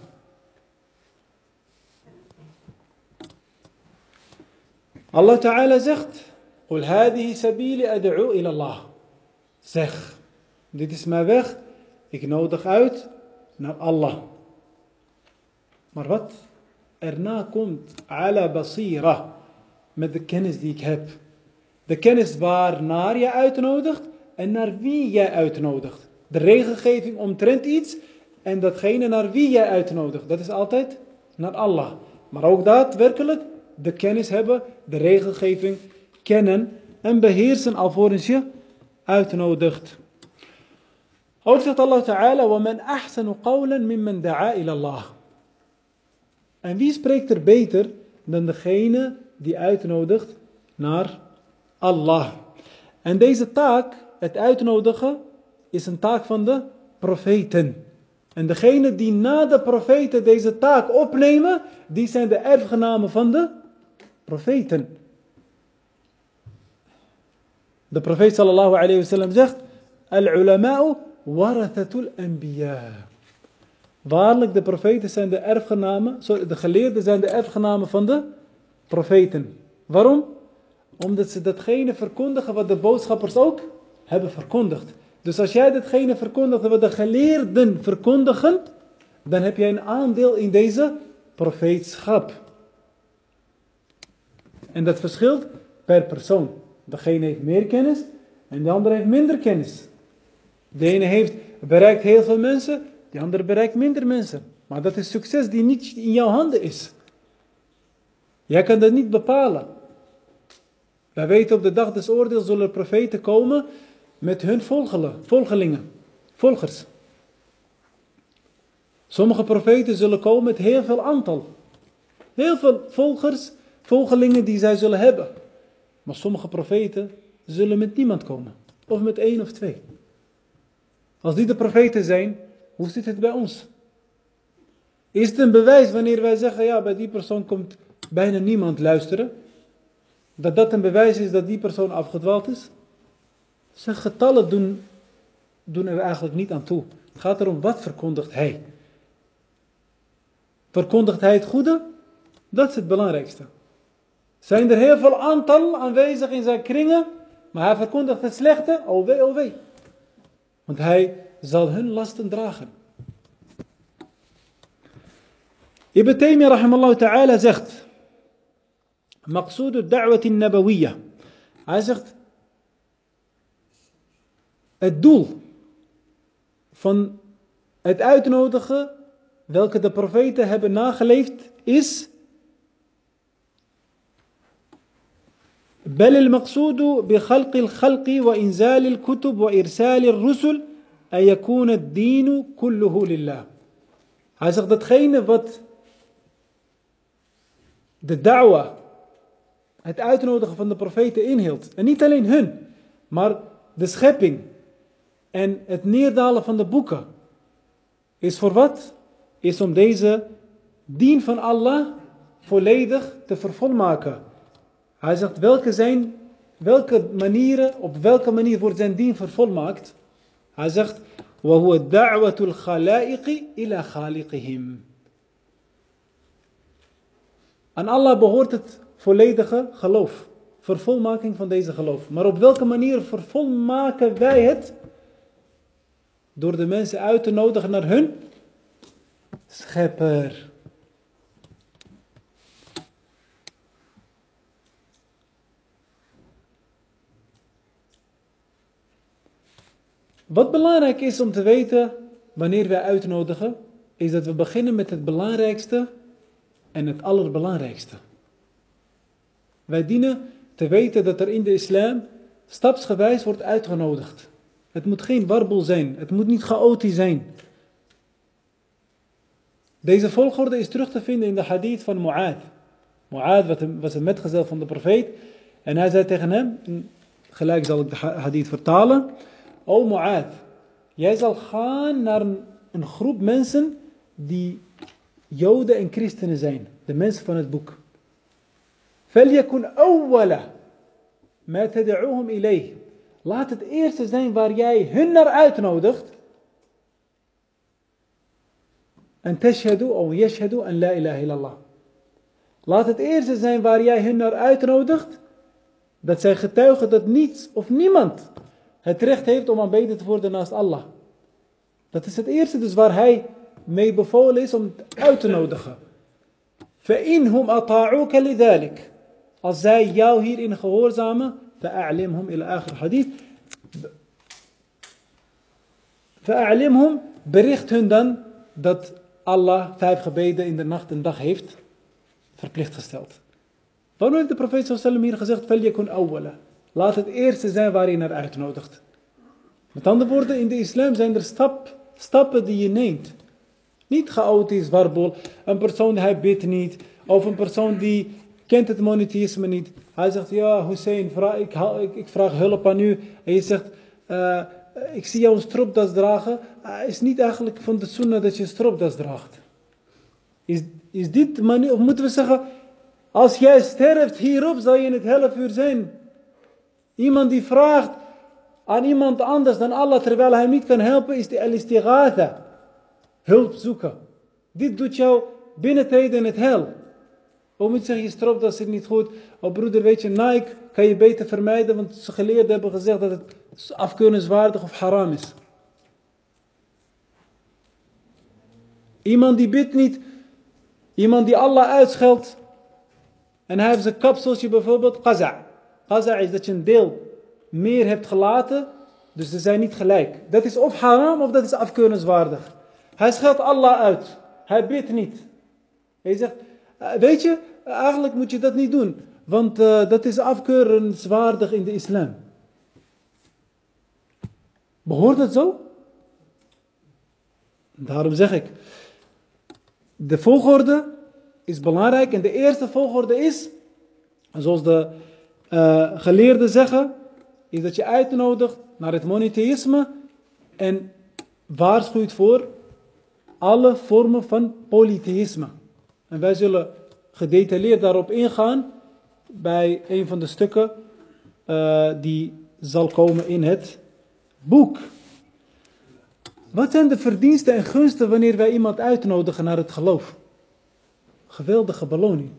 Allah Ta'ala zegt, Qul hadihi sabili ad'u ilallah. Zeg, dit is mijn weg, ik nodig uit naar Allah. Maar wat erna komt, ala basira, met de kennis die ik heb. De kennis waarnaar je uitnodigt en naar wie jij uitnodigt. De regelgeving omtrent iets en datgene naar wie jij uitnodigt. Dat is altijd naar Allah. Maar ook daadwerkelijk de kennis hebben, de regelgeving kennen en beheersen alvorens je uitnodigt. Ook zegt Allah Ta'ala, وَمَنْ أَحْسَنُ قَوْلًا مِمَّنْ دَعَا إِلَى اللَّهِ En wie spreekt er beter dan degene die uitnodigt naar Allah? En deze taak, het uitnodigen, is een taak van de profeten. En degene die na de profeten deze taak opnemen, die zijn de erfgenamen van de profeten. De profeet sallallahu alayhi wa sallam zegt, Al-ulama'u warathatul anbiya. Waarlijk, de profeten zijn de erfgenamen, de geleerden zijn de erfgenamen van de profeten. Waarom? Omdat ze datgene verkondigen wat de boodschappers ook hebben verkondigd. Dus als jij datgene verkondigt wat de geleerden verkondigen, dan heb jij een aandeel in deze profeetschap. En dat verschilt per persoon. Degene heeft meer kennis en de andere heeft minder kennis. De ene heeft bereikt heel veel mensen, de andere bereikt minder mensen. Maar dat is succes die niet in jouw handen is. Jij kan dat niet bepalen. Wij weten op de dag des oordeels zullen profeten komen met hun volgelingen, volgers. Sommige profeten zullen komen met heel veel aantal. Heel veel volgers, volgelingen die zij zullen hebben. Maar sommige profeten zullen met niemand komen. Of met één of twee. Als die de profeten zijn, hoe zit het bij ons? Is het een bewijs wanneer wij zeggen, ja, bij die persoon komt bijna niemand luisteren? Dat dat een bewijs is dat die persoon afgedwaald is? Zijn getallen doen, doen er eigenlijk niet aan toe. Het gaat erom, wat verkondigt hij? Verkondigt hij het goede? Dat is het belangrijkste. Zijn er heel veel aantal aanwezig in zijn kringen, maar hij verkondigt het slechte? Oh oh wee. Want hij zal hun lasten dragen. Ibn Taymiyyah rahimallahu ta'ala zegt, Maqsood da'wat nabawiyya. Hij zegt, het doel van het uitnodigen welke de profeten hebben nageleefd is بل المقصود بخلق الخلق وإنزال الكتب وإرسال الرسل أن يكون الدين كله لله Hij zegt datgene wat de da'wa, het uitnodigen van de profeten inhield. En niet alleen hun, maar de schepping en het neerdalen van de boeken. Is voor wat? Is om deze dien van Allah volledig te vervolmaken. Hij zegt welke zijn, welke manieren, op welke manier wordt zijn dien vervolmaakt? Hij zegt, وهو دعوة الخلائق إلى خالقهم. Aan Allah behoort het volledige geloof, vervolmaking van deze geloof. Maar op welke manier vervolmaken wij het? Door de mensen uit te nodigen naar hun schepper. Wat belangrijk is om te weten wanneer wij uitnodigen, is dat we beginnen met het belangrijkste en het allerbelangrijkste. Wij dienen te weten dat er in de islam stapsgewijs wordt uitgenodigd. Het moet geen warbel zijn, het moet niet chaotisch zijn. Deze volgorde is terug te vinden in de hadith van Mu'ad. Mu'ad was een metgezel van de profeet en hij zei tegen hem, gelijk zal ik de hadith vertalen... O Mu'ad, Jij zal gaan naar een, een groep mensen die Joden en christenen zijn. De mensen van het boek. فَلْيَكُنْ أَوَّلَ مَا تَدْعُوهُمْ إِلَيْهِ Laat het eerste zijn waar jij hun naar uitnodigt. En tashhadu of yashhadu en la ilaha illallah. Laat het eerste zijn waar jij hun naar uitnodigt. Dat zij getuigen dat niets of niemand het recht heeft om aanbeden te worden naast Allah. Dat is het eerste dus waar hij mee bevolen is om uit te nodigen. فَإِنْهُمْ أَطَاعُوكَ لِذَلِكَ Als zij jou hierin gehoorzamen, فَأَعْلِمْهُمْ إلى آخر hadith. فَأَعْلِمْهُمْ Bericht hun dan dat Allah vijf gebeden in de nacht en dag heeft verplicht gesteld. Waarom heeft de profeet sallallahu hier gezegd, فَلْيَكُنْ أَوَّلَ Laat het eerste zijn waar je naar uitnodigt. Met andere woorden, in de islam zijn er stap, stappen die je neemt. Niet chaotisch, warbol. Een persoon hij bidt niet. Of een persoon die kent het monotheïsme niet. Hij zegt, ja Hussein, vraag, ik, ik, vraag hulp aan u. En je zegt, uh, ik zie jou een stropdas dragen. Uh, is niet eigenlijk van de sunnah dat je een stropdas draagt. Is, is dit manier, of moeten we zeggen, als jij sterft hierop, zal je in het half uur zijn. Iemand die vraagt aan iemand anders dan Allah, terwijl hij niet kan helpen, is de al-istighatha. Hulp zoeken. Dit doet jou binnentreden in het hel. Of moet zeggen, je stroopt dat zit niet goed. Oh broeder, weet je, Nike kan je beter vermijden, want ze geleerden hebben gezegd dat het afkeurenswaardig of haram is. Iemand die bidt niet, iemand die Allah uitscheldt, en hij heeft zijn kapseltje bijvoorbeeld, qaza'. Qaza' is dat je een deel meer hebt gelaten, dus ze zijn niet gelijk. Dat is of haram of dat is afkeurenswaardig. Hij scheldt Allah uit. Hij bidt niet. Hij zegt, eh, weet je, eigenlijk moet je dat niet doen. Want uh, dat is afkeurenswaardig in de islam. Behoort het zo? Daarom zeg ik, de volgorde is belangrijk. En de eerste volgorde is, zoals de uh, geleerden zeggen, is dat je uitnodigt naar het monotheïsme en waarschuwt voor alle vormen van polytheïsme. En wij zullen gedetailleerd daarop ingaan bij een van de stukken uh, die zal komen in het boek. Wat zijn de verdiensten en gunsten wanneer wij iemand uitnodigen naar het geloof? Geweldige beloning.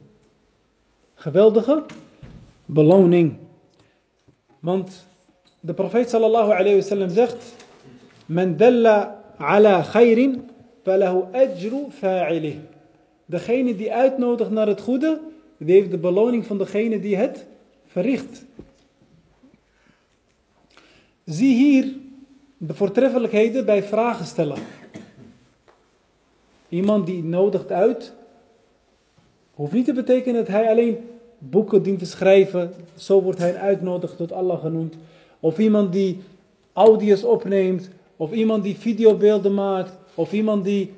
Geweldige beloning. Want de profeet sallallahu alayhi wasallam zegt: Men ala khairin falahu ajru fa'ilih. Degene die uitnodigt naar het goede, die heeft de beloning van degene die het verricht. Zie hier de voortreffelijkheden bij vragen stellen. Iemand die nodigt uit, hoeft niet te betekenen dat hij alleen boeken dient te schrijven. Zo wordt hij uitnodigd tot Allah genoemd. Of iemand die audio's opneemt. Of iemand die videobeelden maakt. Of iemand die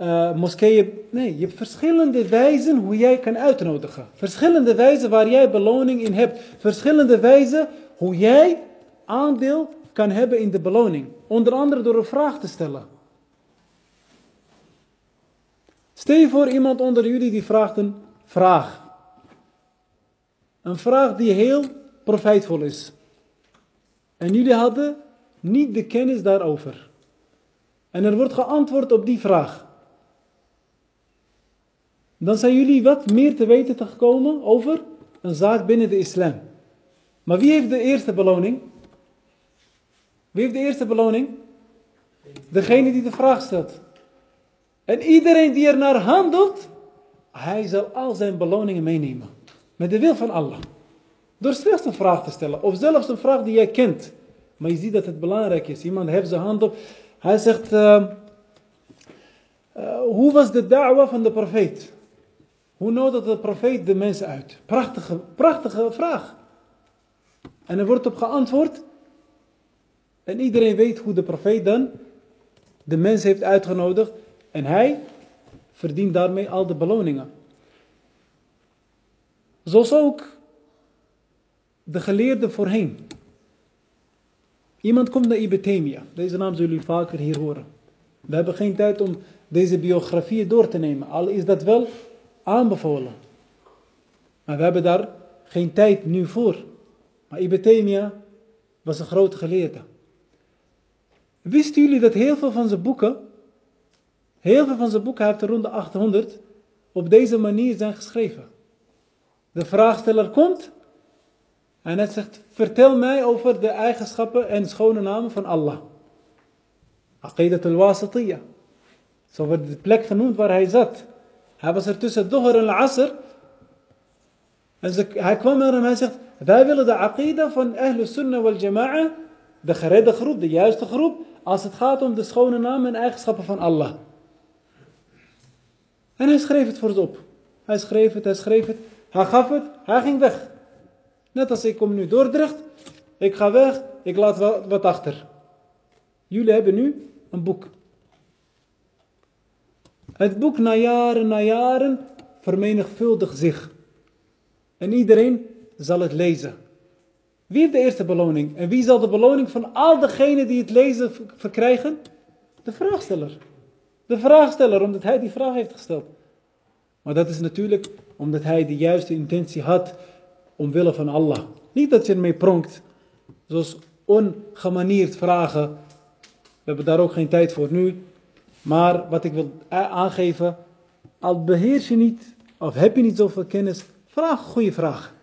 uh, moskeeën. Nee, je hebt verschillende wijzen hoe jij kan uitnodigen. Verschillende wijzen waar jij beloning in hebt. Verschillende wijzen hoe jij aandeel kan hebben in de beloning. Onder andere door een vraag te stellen. Stel je voor iemand onder jullie die vraagt een vraag. Een vraag die heel profijtvol is. En jullie hadden niet de kennis daarover. En er wordt geantwoord op die vraag. Dan zijn jullie wat meer te weten te gekomen over een zaak binnen de islam. Maar wie heeft de eerste beloning? Wie heeft de eerste beloning? Degene die de vraag stelt. En iedereen die er naar handelt, hij zal al zijn beloningen meenemen. Met de wil van Allah. Door slechts een vraag te stellen. Of zelfs een vraag die jij kent. Maar je ziet dat het belangrijk is. Iemand heeft zijn hand op. Hij zegt, uh, uh, hoe was de da'wa van de profeet? Hoe nodigde de profeet de mensen uit? Prachtige, prachtige vraag. En er wordt op geantwoord. En iedereen weet hoe de profeet dan de mens heeft uitgenodigd. En hij verdient daarmee al de beloningen. Zoals ook de geleerden voorheen. Iemand komt naar Ibn Taymiyyah. Deze naam zullen jullie vaker hier horen. We hebben geen tijd om deze biografieën door te nemen. Al is dat wel aanbevolen. Maar we hebben daar geen tijd nu voor. Maar Ibn Taymiyyah was een grote geleerde. Wisten jullie dat heel veel van zijn boeken, heel veel van zijn boeken, hij heeft er rond de 800, op deze manier zijn geschreven. De vraagsteller komt en hij zegt, vertel mij over de eigenschappen en schone namen van Allah. Aqidat al-Wasatiyah. Zo wordt de plek genoemd waar hij zat. Hij was er tussen Dohr en Asr. En hij kwam naar hem en hij zegt, wij willen de aqidah van Ahlul Sunnah wal Jama'a, de geredde groep, de juiste groep, als het gaat om de schone namen en eigenschappen van Allah. En hij schreef het voor ze op. Hij schreef het, hij schreef het, hij gaf het, hij ging weg. Net als ik kom nu Dordrecht, ik ga weg, ik laat wat, achter. Jullie hebben nu een boek. Het boek na jaren, na jaren vermenigvuldigt zich. En iedereen zal het lezen. Wie heeft de eerste beloning? En wie zal de beloning van al degenen die het lezen verkrijgen? De vraagsteller. De vraagsteller, omdat hij die vraag heeft gesteld. Maar dat is natuurlijk omdat hij de juiste intentie had omwille van Allah. Niet dat je ermee pronkt, zoals ongemanierd vragen. We hebben daar ook geen tijd voor nu. Maar wat ik wil aangeven, al beheers je niet, of heb je niet zoveel kennis, vraag een goede vraag.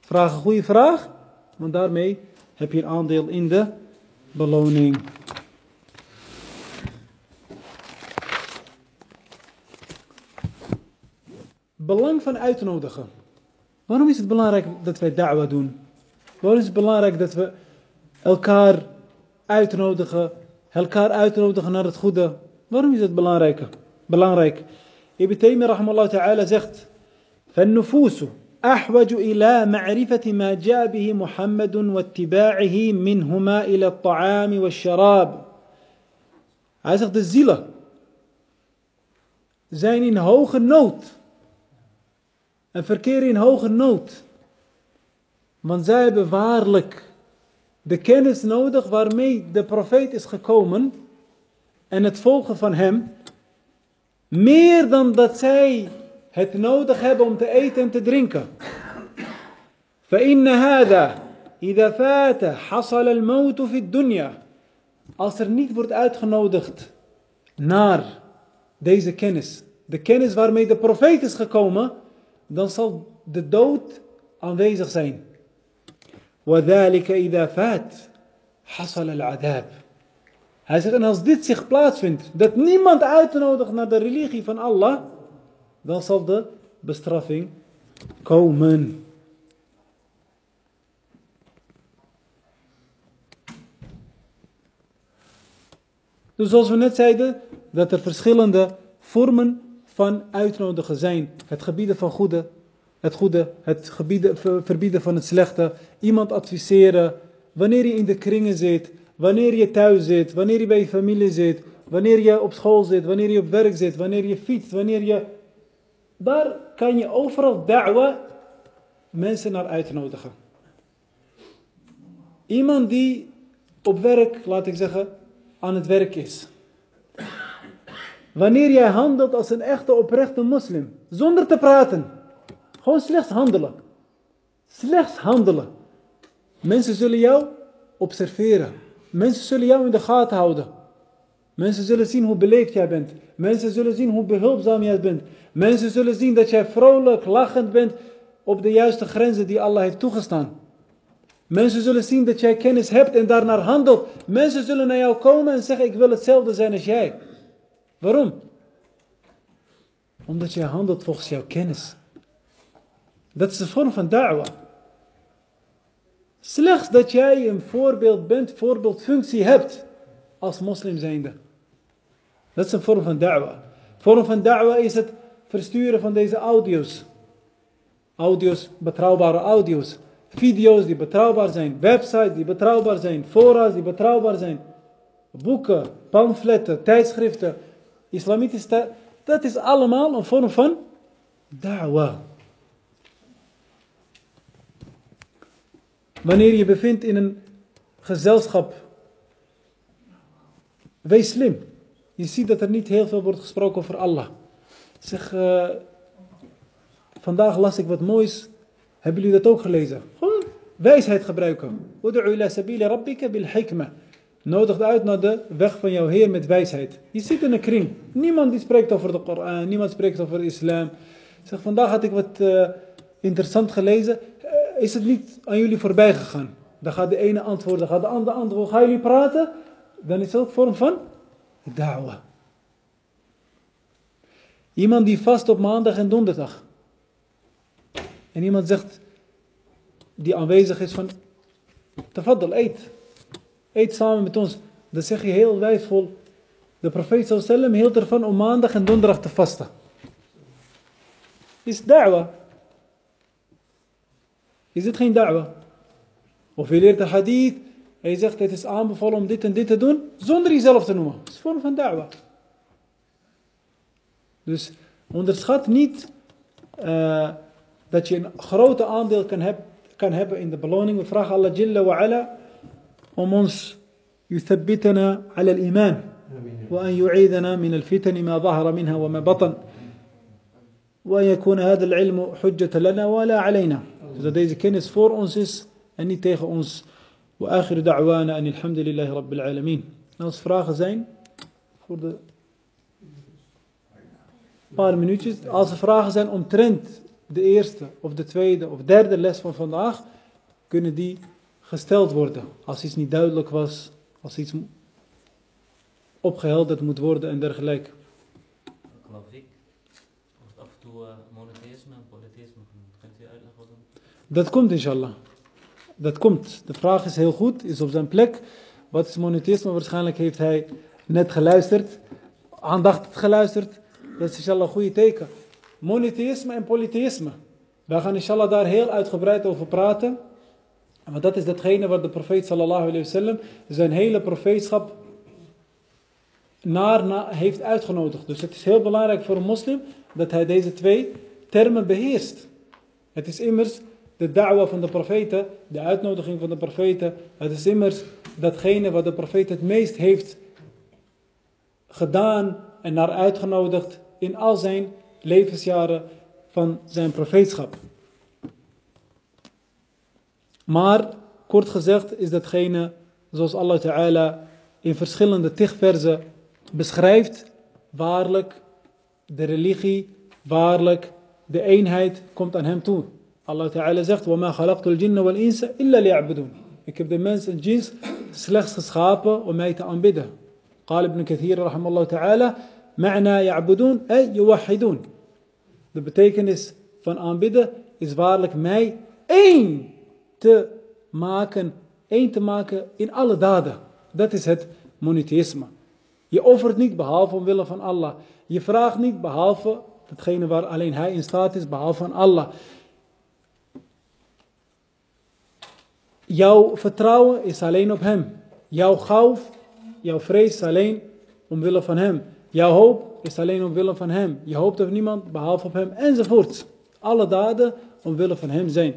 Vraag een goede vraag, want daarmee heb je een aandeel in de beloning. Belang van uitnodigen. Waarom is het belangrijk dat wij da'wa doen? Waarom is het belangrijk dat we elkaar uitnodigen, elkaar uitnodigen naar het goede? Waarom is het belangrijk? Belangrijk. Ibn Taymiyyah rahmallahu ta'ala zegt: فالنفوس أحوج إلى معرفة ما جاء به محمد واتباعه منهما إلى الطعام والشراب. Hij zegt de zielen zijn in hoge nood en verkeren in hoge nood. Want zij hebben waarlijk de kennis nodig waarmee de profeet is gekomen en het volgen van hem, meer dan dat zij het nodig hebben om te eten en te drinken. فإن هذا إذا فات حصل الموت في الدنيا als er niet wordt uitgenodigd naar deze kennis, de kennis waarmee de profeet is gekomen, dan zal de dood aanwezig zijn. وذلك إذا فات حصل العذاب. Hij zegt, en als dit zich plaatsvindt, dat niemand uitnodigt naar de religie van Allah, dan zal de bestraffing komen. Dus zoals we net zeiden, dat er verschillende vormen van uitnodigen zijn. Het gebieden van goede, het goede, het gebieden, verbieden van het slechte, iemand adviseren, wanneer je in de kringen zit, wanneer je thuis zit, wanneer je bij je familie zit, wanneer je op school zit, wanneer je op werk zit, wanneer je fietst, wanneer je... Daar kan je overal da'wa mensen naar uitnodigen. Iemand die op werk, laat ik zeggen, aan het werk is. Wanneer jij handelt als een echte oprechte moslim, zonder te praten, gewoon slechts handelen. Slechts handelen. Mensen zullen jou observeren. Mensen zullen jou in de gaten houden. Mensen zullen zien hoe beleefd jij bent. Mensen zullen zien hoe behulpzaam jij bent. Mensen zullen zien dat jij vrolijk, lachend bent op de juiste grenzen die Allah heeft toegestaan. Mensen zullen zien dat jij kennis hebt en daarnaar handelt. Mensen zullen naar jou komen en zeggen: Ik wil hetzelfde zijn als jij. Waarom? Omdat jij handelt volgens jouw kennis. Dat is de vorm van da'wa. Slechts dat jij een voorbeeld bent, voorbeeldfunctie hebt als moslim zijnde. Dat is een vorm van da'wa. Vorm van da'wa is het versturen van deze audio's. Audio's, betrouwbare audio's. Video's die betrouwbaar zijn. Websites die betrouwbaar zijn. Fora's die betrouwbaar zijn. Boeken, pamfletten, tijdschriften. Islamitische, dat is allemaal een vorm van da'wa. Wanneer je bevindt in een gezelschap. Wees slim. Je ziet dat er niet heel veel wordt gesproken over Allah. Zeg, eh, vandaag las ik wat moois. Hebben jullie dat ook gelezen? Gewoon wijsheid gebruiken. Ud'u ila sabili rabbika bil hikma. Nodigt uit naar de weg van jouw Heer met wijsheid. Je zit in een kring. Niemand die spreekt over de Koran, niemand spreekt over islam. Zeg, vandaag had ik wat eh, interessant gelezen. Eh, is het niet aan jullie voorbij gegaan? Dan gaat de ene antwoorden, dan gaat de andere antwoorden. Gaan jullie praten? Dan is het ook vorm van da'wa. Iemand die vast op maandag en donderdag. En iemand zegt, die aanwezig is van, tafaddal, eet. Eet samen met ons. Dan zeg je heel wijsvol, de profeet sallam hield ervan om maandag en donderdag te vasten. Is da'wa. Is dit geen da'wa? Of je leert de hadith en je zegt het is aanbevolen om dit en dit te doen, zonder jezelf te noemen. Dat is een vorm van da'wa. Dus onderschat niet uh, dat je een grote aandeel kan, heb, kan hebben in de beloning. We vragen Allah Jalla wa ala ons يثبتنا على الإيمان وأن يعيذنا من الفتن ما ظهر منها وما بطن وأن يكون هذا العلم حجة لنا ولا علينا kennis voor ons is en niet tegen ons. وآخر دعوانا أن الحمد لله رب العالمين. Als vragen zijn voor de paar minuutjes. Als er vragen zijn omtrent de eerste of de tweede of derde les van vandaag, kunnen die gesteld worden. Als iets niet duidelijk was, als iets opgehelderd moet worden en dergelijke. Ik. Wordt af en toe monotheïsme en polytheïsme. Kunt u uitleggen wat dan? Dat komt inshallah. Dat komt. De vraag is heel goed, is op zijn plek. Wat is monotheïsme? Waarschijnlijk heeft hij net geluisterd, aandachtig geluisterd. Dat is inshallah een goede teken. Monotheïsme en polytheïsme. Wij gaan inshallah daar heel uitgebreid over praten. Want dat is datgene wat de profeet sallallahu alayhi wasallam zijn hele profeetschap naar, na, heeft uitgenodigd. Dus het is heel belangrijk voor een moslim dat hij deze twee termen beheerst. Het is immers de da'wa van de profeten, de uitnodiging van de profeten. Het is immers datgene wat de profeet het meest heeft gedaan en naar uitgenodigd in al zijn levensjaren van zijn profeetschap. Maar, kort gezegd, is datgene zoals Allah Ta'ala in verschillende tigverzen beschrijft, waarlijk de religie, waarlijk de eenheid komt aan hem toe. Allah Ta'ala zegt, وَمَا خَلَقْتُ الْجِنَّ وَالْإِنسَ إِلَّا لِيَعْبُدُونَ Ik heb de mens en jins slechts geschapen om mij te aanbidden. قال ابن كثير رحمه الله تعالى معنى يعبدون أي يوحدون De betekenis van aanbidden is waarlijk mij één te maken, één te maken in alle daden. Dat is het monotheïsme. Je offert niet behalve omwille van Allah. Je vraagt niet behalve datgene waar alleen Hij in staat is, behalve van Allah. Jouw vertrouwen is alleen op Hem. Jouw gauf, jouw vrees is alleen omwille van Hem. Jouw hoop is alleen omwille van Hem. Je hoopt op niemand behalve op Hem, enzovoort. Alle daden omwille van Hem zijn.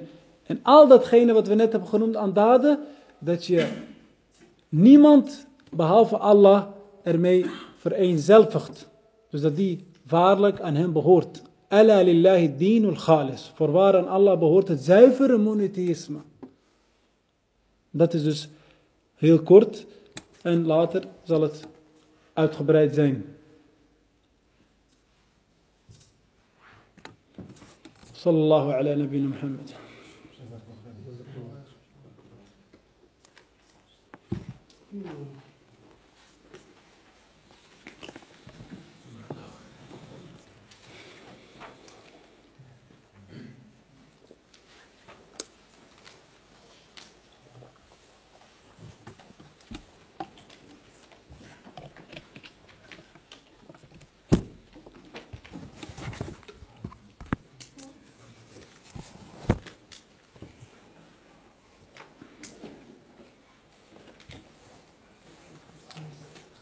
En al datgene wat we net hebben genoemd aan daden, dat je niemand behalve Allah ermee vereenzelvigt. Dus dat die waarlijk aan hem behoort. Alla lillahi dinul khalis. Voorwaar aan Allah behoort het zuivere monotheïsme. Dat is dus heel kort en later zal het uitgebreid zijn. Sallallahu ala nabina Muhammad. Hmm.